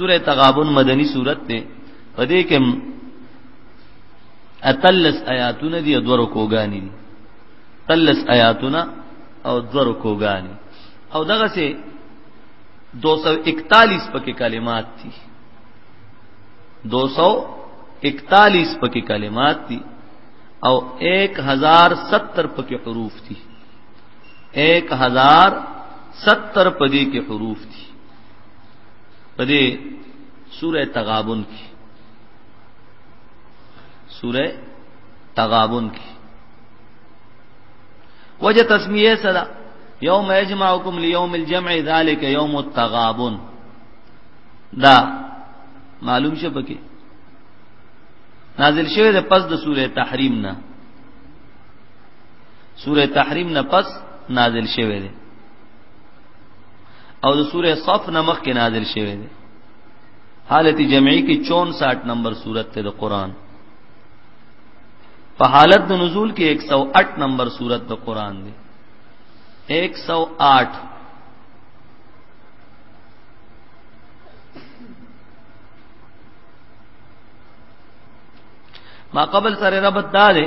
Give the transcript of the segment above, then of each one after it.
سوره تغابن مدنی سورت ته په دې کې اتلس آیاتونه دي او دورو کوګانی دي تلس آیاتونه او دورو کوګانی او دغه سه 241 پکې کلمات دي 241 پکې کلمات دي او 1070 پکې حروف دي 1070 پدې کې حروف دي په دې سوره تغابن کې سوره تغابن کې وجه تسمیه صدا یوم یجمعکم لیوم الجمع ذالک یوم التغابن دا معلوم شه پکې نازل شوه د پس د سوره تحریم نه سوره تحریم نه پس نازل شوه دی او د سوره صف نمخ کې نازل شوی دی حالت جمعی کې 64 نمبر صورت ته د قران په حالت د نزول کې 108 نمبر صورت د قران دی 108 ما قبل سره ربط دا دی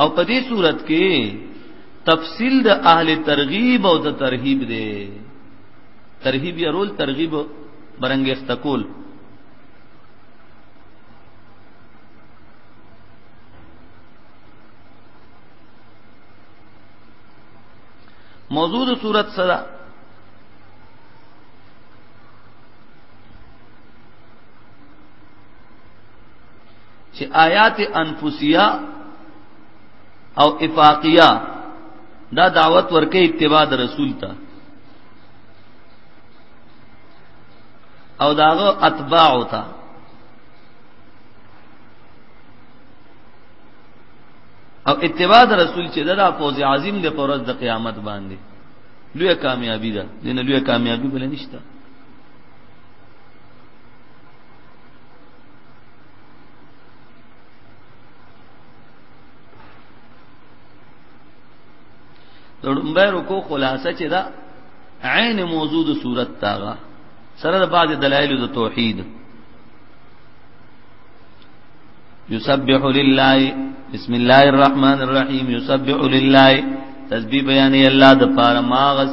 او په دې صورت کې تفصیل د اهل ترغیب او د ترهیب دی ترهیب یا رول ترغیب برنګ استقول موضوع صورت صدا چې آیات انفسیه او افاقیه دا دعوت ورکه اتباع د رسول ته او داغه اتباع وتا او اتباع د رسول چې دا فوز عظیم د پرز د قیامت باندې لوی کامیابی ده دین لوی کامیابی بل نشته د لومبه رکو خلاصه چې دا عین موجود صورت تاغه سره د بعض دلایل د توحید یسبح لله بسم الله الرحمن الرحیم یسبح لله تسبیح بیان الله د پاره ماغس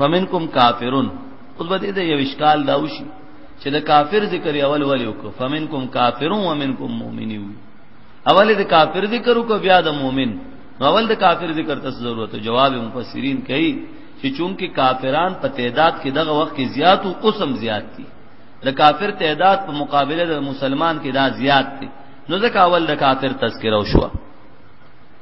ومنکم کافرون اوس به دې یو اشکال دا وشي چې د کافر ذکر اول ولې وکړو فمنکم کافرون ومنکم مؤمنون اول د کافر ذکر وکړو بیا د مؤمن اول د کافر ذکر ته ضرورت جواب مفسرین کوي چې چونکه کافران په تعداد کې دغه وخت کې زیات او قسم زیات دي د کافر تعداد په مقابله د مسلمان کې دا زیات دي نو ځکه اول د کافر تذکره وشوه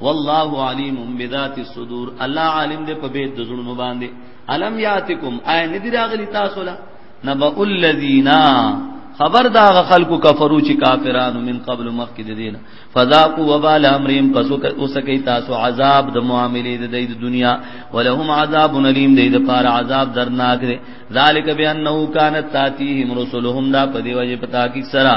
والله علیم بذات الصدور الله عالم دې په بیت د زړونو باندې الم یاتکم آی ندی راغلی تاسو لا نبا الذین خبر دا خلکو کفرو چې کافرانو من قبل مخکې د دینه فذاقوا وبال امرهم پس اوسکه تاسو عذاب د معاملې د د دنیا ولهم عذاب الیم د د پار عذاب درناک دی ذالک بانه کانت تاتیهم رسلهم دا په دی وجه پتا کی سرا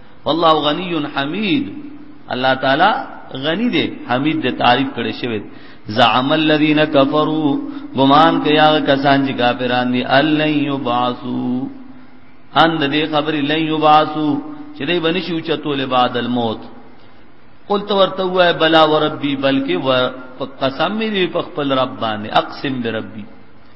والله غنی حمید الله تعالی غنی دی حمید دی تعریف کړي شوی زعم الذين كفروا ګمان کوي هغه کسان چې کافران دي الله یبعثو ان دې خبرې لن یبعثو چې دې بنی شو چتول بعد الموت قلت ورته وای بلا وربي بلکې قسم دې په خپل رب باندې اقسم بربي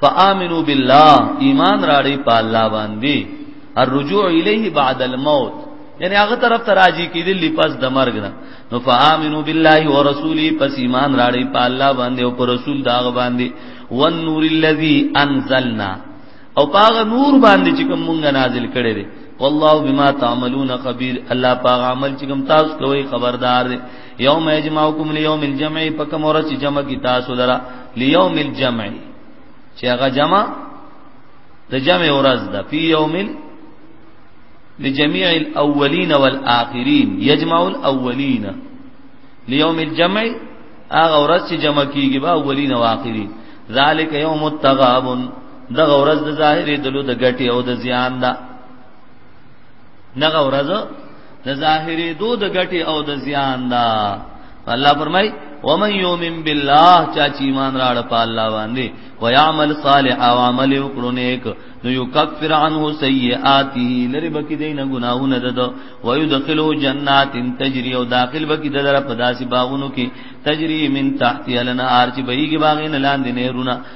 فآمنو بالله ایمان راړي په الله باندې الرجوع الیه بعد الموت یعنی هغه طرف ته راځي کېدل لپس د مرګ نه نو فآمنو بالله ورسوله پس ایمان راړي په الله باندې او پر رسول داغه باندې والنور الذی انزلنا او پاغه نور باندې چې کوم مونږه نازل کړي دي والله بما تعملون خبير الله پاغه عمل چې کوم تاسو کوي خبردار دی یوم یجمعکم لیوم الجمع پکم ورځ چې جمع کی تاسو لرا لیوم الجمع چې هغه جمع د جمع ورځ ده په یوم لجميع الاولین والآخرین یجمع الاولین لیوم الجمع هغه ورځ چې جمع کیږي با اولین او آخرین ذالک یوم التغابن دغه ورځ د ظاهرې دلو د غټي او د زیان ده نغه ورځ د ظاهرې دو د غټي او د زیان دا الله فرمای ومن یومن بالله چا چې ایمان راړ په الله باندې و یعمل صالح او عمل وکړو نیک نو یکفر عنه سیئاته لری بکی دین گناهونه دد و یدخله جنات تجری او داخل بکی ددر په داسې باغونو کې تجری من تحت الانهار چې بهیږي باغې نه لاندې نهرونه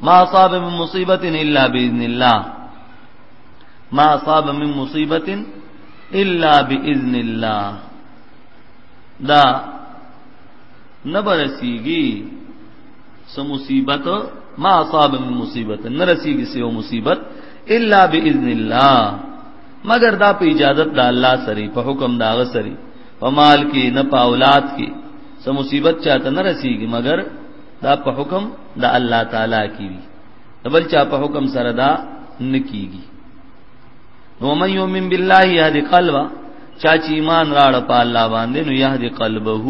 ما اصاب من مصیبت الا باذن الله ما اصاب من مصیبت الا باذن الله دا نبرسیږي سم مصیبت ما اصاب من مصیبت نرسیږي سیو مصیبت الا باذن الله مگر دا په اجازت د الله سره په حکم دا غ سره په مال کې نه په اولاد کې سم مصیبت چاته نرسیږي مگر دا په حکم د الله تعالی کی وی بل چا په حکم سره دا نکیږي نو من یومن بالله یهد قلبا چا چې ایمان راړ په الله باندې نو یهد قلبه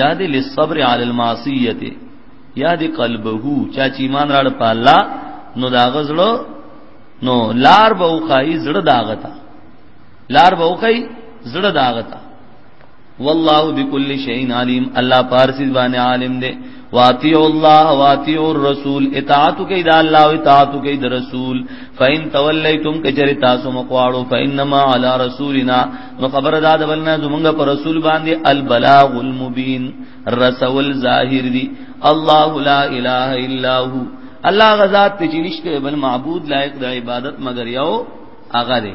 یاد للصبر علی المعصیه یاد قلبه چا چې ایمان راړ په الله نو دا غزړو نو لار به وخای زړه داغتا لار به وخای زړه داغتا والله بكل شيء عليم الله پارس باندې عالم دی واتیو الله واتیو الرسول اطاعت کوي دا الله او اطاعت کوي د رسول فین تولیتم کجری تاسو مقواړو فینما علی رسولنا نو خبر دا د بلنا زمونږ پر رسول باندې البلاغ المبین رسول ظاهر دی الله لا اله الا هو الله غزاد ته چې نشته بل معبود لایق د عبادت مگر یو هغه دی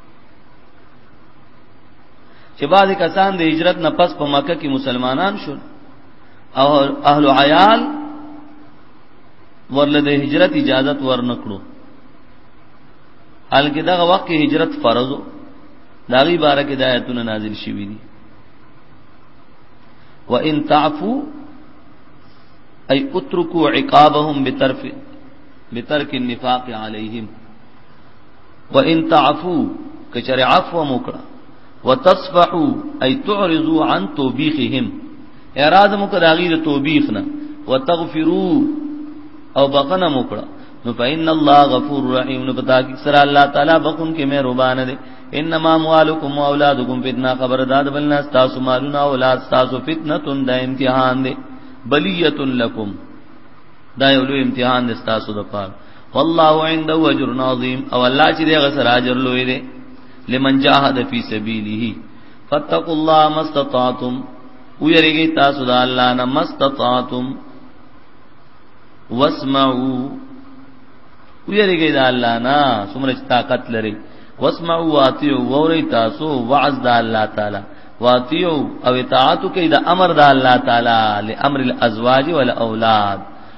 چې بعض کسان د هجرت نه پس په مکه کې مسلمانان شول او اهل عیال ورله د هجرت اجازت ورنکړو الکه دغه وخت کې هجرت فرض و داغي بارک د آیتونه نازل شوی دي وان تعفو اي اتركوا عقابهم بترف بترك النفاق عليهم وان تعفو کچر عفو موکړه وتصفحو اي تعرضوا عن توبيخهم اعراض موکړه داغیر توبیخ نه وتغفرو او بخنه موکړه نو فإن الله غفور رحیم نو پتا کی سره الله تعالی بخون کې مهربان دی انما اموالکم واولادکم فتنه خبر داد بلنا تاسو مالونه اولاد تاسو فتنه تون د امتحان دی بلیه لکم دا یو لوی امتحان دی تاسو د پاره والله عنده اجر عظیم او الله چې دغه سره اجر لوی دی لمن جاهد فی سبیله فتقوا الله ما استطعتم ویریږي تاسو د الله نه ما استطعتم واسمعوا ویریږي د الله نه څومره طاقت لري واسمعوا واطيعوا ووري تاسو وعظ د الله تعالی واطيعوا او اطاعت کوي د امر د الله تعالی لامر الازواج والاولاد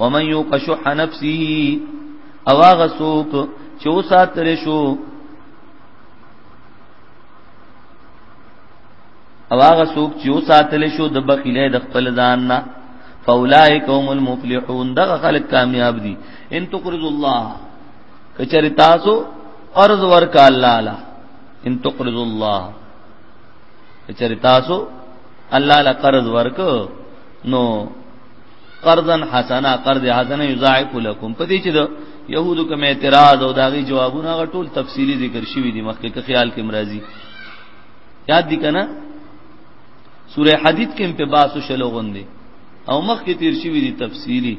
ومن یوق شح نفسه او هغه څوک چې وساتل شو او هغه څوک چې وساتل شو د بخیله د خپل ځان نه فاولائک هم المفلحون دغه خلک کامیاب دي ان تقرض الله کچری تاسو قرض ورکا الله لا ان تقرض الله کچری تاسو الله لا قرض ورکو نو قرضا حسنا قرض حسنا یضاعف لكم پدې چې د يهودو کوم اعتراض او داغي جوابونه غټول تفصيلي ذکر شوی دي مخکې که خیال کې مرضی یاد دي کنه سوره حدید کې په باسو شلو غوندي او مخکې تیر شوی دي تفصيلي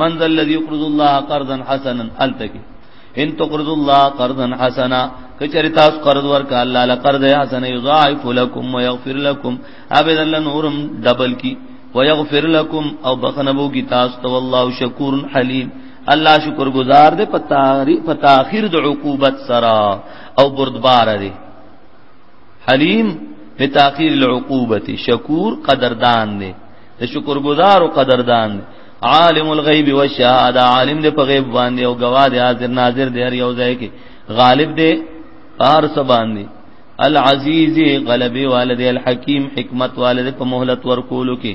من ذا الذي يقرض الله قرضا حسنا التکی ان تقرض الله قرضا حسنا کچری تاسو قرض ورک الله لقرض حسنا یضاعف لكم ويغفر لكم ابدا لنورم دبل کی ويغفر لكم او بخنبو کی تاسو ته والله شکور حلیم الله شکر گزار دے په تاخير د عقوبت سرا او بردبار دی حلیم په تاخير العقوبت شکور قدردان دی د شکر گزار او قدردان دی عالم الغیب والشهاده عالم دې په غیب باندې او گواه دې حاضر ناظر دې هر یو ځای کې غالب دې هر څه باندې العزیز غلبی والد الحکیم حکمت والد په مهلت ورکولو کې